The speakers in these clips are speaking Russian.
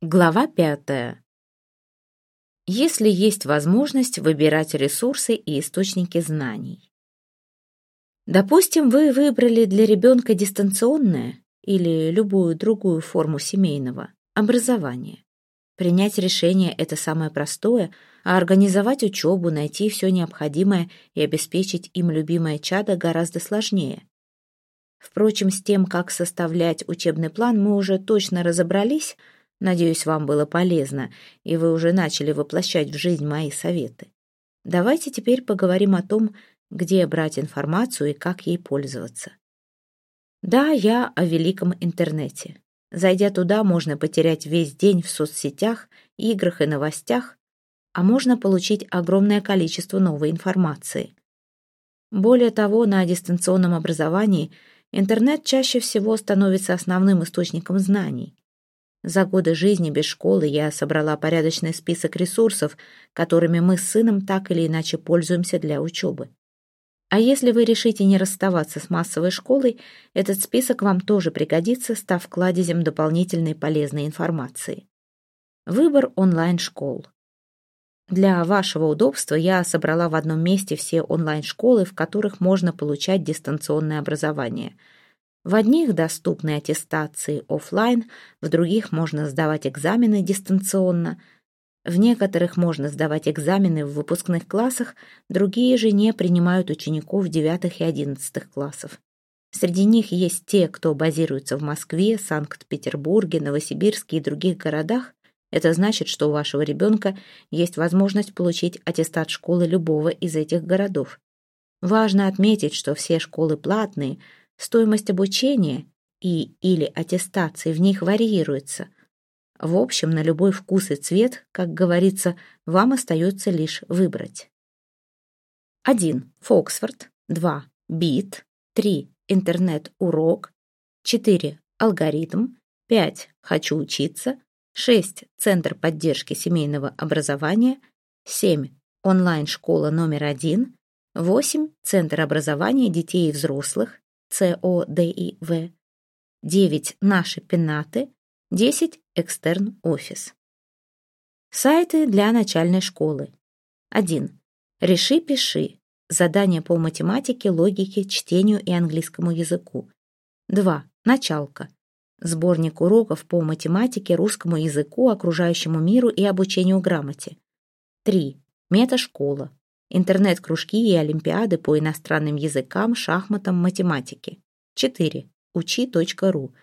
Глава пятая. Если есть возможность выбирать ресурсы и источники знаний. Допустим, вы выбрали для ребенка дистанционное или любую другую форму семейного образования. Принять решение – это самое простое, а организовать учебу, найти все необходимое и обеспечить им любимое чадо гораздо сложнее. Впрочем, с тем, как составлять учебный план, мы уже точно разобрались – Надеюсь, вам было полезно, и вы уже начали воплощать в жизнь мои советы. Давайте теперь поговорим о том, где брать информацию и как ей пользоваться. Да, я о великом интернете. Зайдя туда, можно потерять весь день в соцсетях, играх и новостях, а можно получить огромное количество новой информации. Более того, на дистанционном образовании интернет чаще всего становится основным источником знаний. За годы жизни без школы я собрала порядочный список ресурсов, которыми мы с сыном так или иначе пользуемся для учебы. А если вы решите не расставаться с массовой школой, этот список вам тоже пригодится, став кладезем дополнительной полезной информации. Выбор онлайн-школ. Для вашего удобства я собрала в одном месте все онлайн-школы, в которых можно получать дистанционное образование – в одних доступны аттестации офлайн, в других можно сдавать экзамены дистанционно. В некоторых можно сдавать экзамены в выпускных классах, другие же не принимают учеников девятых и одиннадцатых классов. Среди них есть те, кто базируется в Москве, Санкт-Петербурге, Новосибирске и других городах. Это значит, что у вашего ребенка есть возможность получить аттестат школы любого из этих городов. Важно отметить, что все школы платные – Стоимость обучения и или аттестации в них варьируется. В общем, на любой вкус и цвет, как говорится, вам остается лишь выбрать. 1. Фоксфорд. 2. Бит. 3. Интернет-урок. 4. Алгоритм. 5. Хочу учиться. 6. Центр поддержки семейного образования. 7. Онлайн-школа номер 1. 8. Центр образования детей и взрослых. ЦОДИВ, 9 наши пенаты, 10 экстерн офис. Сайты для начальной школы. 1. Реши, пиши. Задания по математике, логике, чтению и английскому языку. 2. Началка. Сборник уроков по математике, русскому языку, окружающему миру и обучению грамоте. 3. Меташкола интернет-кружки и олимпиады по иностранным языкам, шахматам, математике. 4. Учи.ру.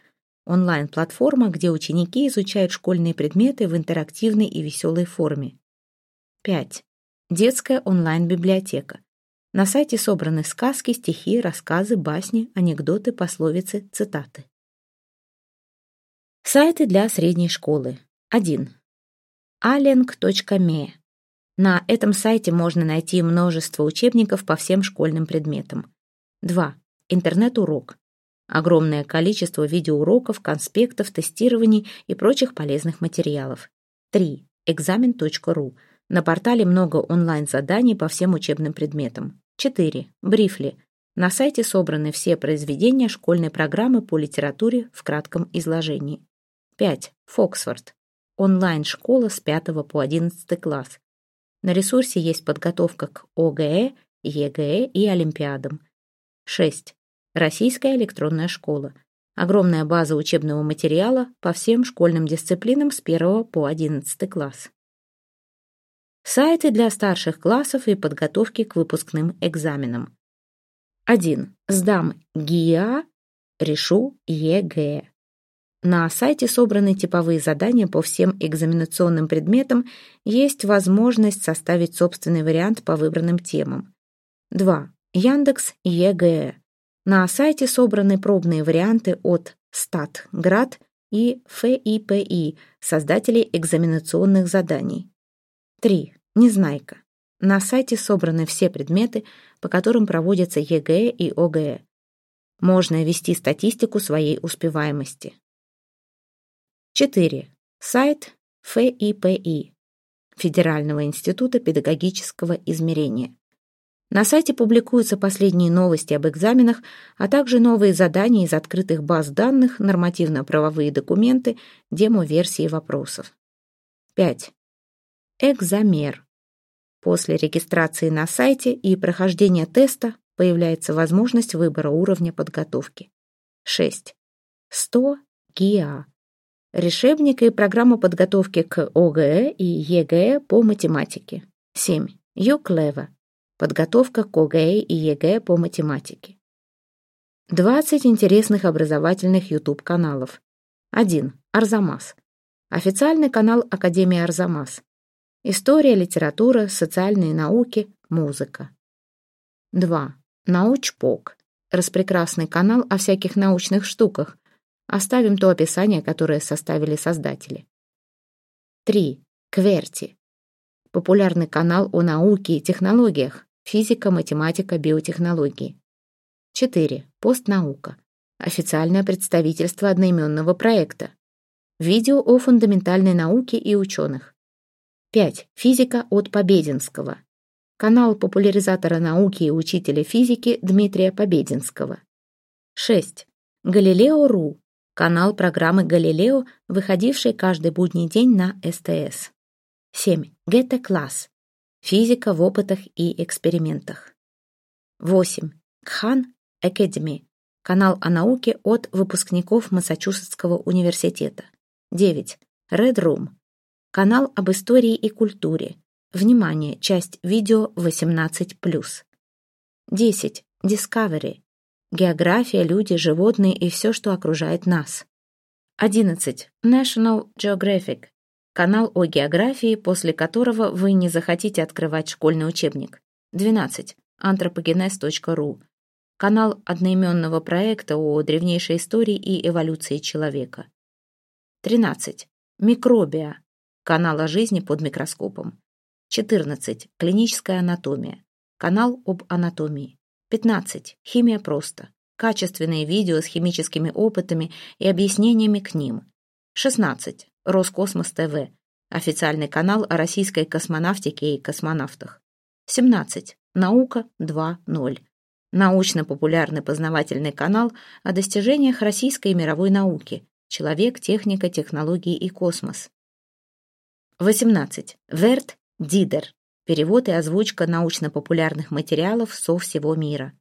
Онлайн-платформа, где ученики изучают школьные предметы в интерактивной и веселой форме. 5. Детская онлайн-библиотека. На сайте собраны сказки, стихи, рассказы, басни, анекдоты, пословицы, цитаты. Сайты для средней школы. 1. aleng.me на этом сайте можно найти множество учебников по всем школьным предметам. 2. Интернет-урок. Огромное количество видеоуроков, конспектов, тестирований и прочих полезных материалов. 3. Экзамен.ру. На портале много онлайн-заданий по всем учебным предметам. 4. Брифли. На сайте собраны все произведения школьной программы по литературе в кратком изложении. 5. Фоксфорд. Онлайн-школа с 5 по 11 класс. На ресурсе есть подготовка к ОГЭ, ЕГЭ и Олимпиадам. 6. Российская электронная школа. Огромная база учебного материала по всем школьным дисциплинам с 1 по 11 класс. Сайты для старших классов и подготовки к выпускным экзаменам. 1. Сдам ГИА, решу ЕГЭ. На сайте собраны типовые задания по всем экзаменационным предметам, есть возможность составить собственный вариант по выбранным темам. 2. Яндекс ЕГЭ. На сайте собраны пробные варианты от Статград и ФИПИ, создателей экзаменационных заданий. 3. Незнайка. На сайте собраны все предметы, по которым проводятся ЕГЭ и ОГЭ. Можно вести статистику своей успеваемости. 4. Сайт ФИПИ Федерального института педагогического измерения. На сайте публикуются последние новости об экзаменах, а также новые задания из открытых баз данных, нормативно-правовые документы, демо-версии вопросов. 5. Экзамер. После регистрации на сайте и прохождения теста появляется возможность выбора уровня подготовки. 6. 100 ГИА. Решебник и программа подготовки к ОГЭ и ЕГЭ по математике. 7. ЮКЛЕВА. Подготовка к ОГЭ и ЕГЭ по математике. 20 интересных образовательных YouTube-каналов. 1. Арзамас. Официальный канал Академии Арзамас. История, литература, социальные науки, музыка. 2. Научпок. Распрекрасный канал о всяких научных штуках. Оставим то описание, которое составили создатели. 3. Кверти. Популярный канал о науке и технологиях. Физика, математика, биотехнологии. 4. Постнаука. Официальное представительство одноименного проекта. Видео о фундаментальной науке и ученых. 5. Физика от Побединского. Канал популяризатора науки и учителя физики Дмитрия Побединского. 6. Галилео.ру. Канал программы «Галилео», выходивший каждый будний день на СТС. 7. Гетте-класс. Физика в опытах и экспериментах. 8. Кхан Academy. Канал о науке от выпускников Массачусетского университета. 9. Red Room. Канал об истории и культуре. Внимание, часть видео 18+. 10. Discovery. География, люди, животные и все, что окружает нас. 11. National Geographic канал о географии, после которого вы не захотите открывать школьный учебник. 12. Антропогенез.ру. Канал одноименного проекта о древнейшей истории и эволюции человека. 13. Микробия. Канал о жизни под микроскопом. 14. Клиническая анатомия. Канал об анатомии. 15. Химия просто. Качественные видео с химическими опытами и объяснениями к ним. 16. Роскосмос ТВ, официальный канал о российской космонавтике и космонавтах. 17. Наука 2.0. Научно-популярный познавательный канал о достижениях российской и мировой науки. Человек, техника, технологии и космос. 18. Верт Дидер. Перевод и озвучка научно-популярных материалов со всего мира.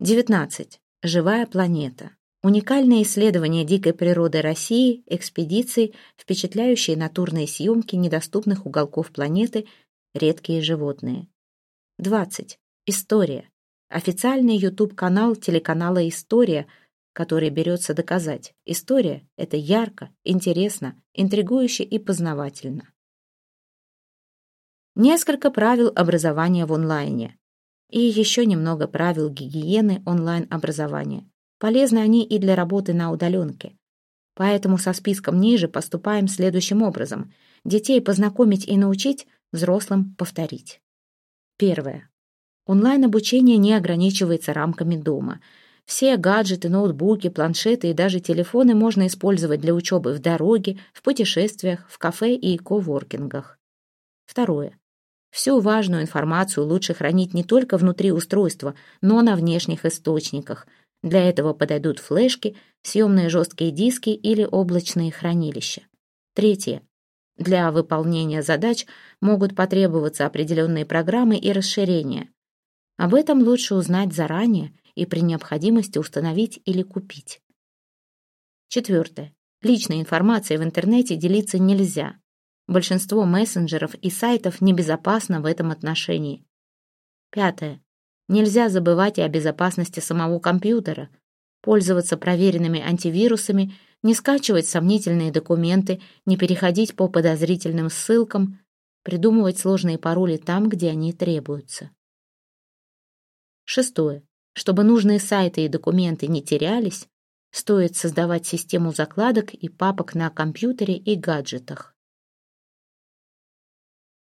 19. Живая планета. Уникальные исследования дикой природы России, экспедиции, впечатляющие натурные съемки недоступных уголков планеты, редкие животные. 20. История. Официальный YouTube-канал телеканала «История», который берется доказать. История — это ярко, интересно, интригующе и познавательно. Несколько правил образования в онлайне. И еще немного правил гигиены онлайн-образования. Полезны они и для работы на удаленке. Поэтому со списком ниже поступаем следующим образом. Детей познакомить и научить, взрослым повторить. Первое. Онлайн-обучение не ограничивается рамками дома. Все гаджеты, ноутбуки, планшеты и даже телефоны можно использовать для учебы в дороге, в путешествиях, в кафе и коворкингах. Второе. Всю важную информацию лучше хранить не только внутри устройства, но на внешних источниках – для этого подойдут флешки, съемные жесткие диски или облачные хранилища. Третье. Для выполнения задач могут потребоваться определенные программы и расширения. Об этом лучше узнать заранее и при необходимости установить или купить. Четвертое. Личной информацией в интернете делиться нельзя. Большинство мессенджеров и сайтов небезопасно в этом отношении. Пятое. Нельзя забывать и о безопасности самого компьютера, пользоваться проверенными антивирусами, не скачивать сомнительные документы, не переходить по подозрительным ссылкам, придумывать сложные пароли там, где они требуются. Шестое. Чтобы нужные сайты и документы не терялись, стоит создавать систему закладок и папок на компьютере и гаджетах.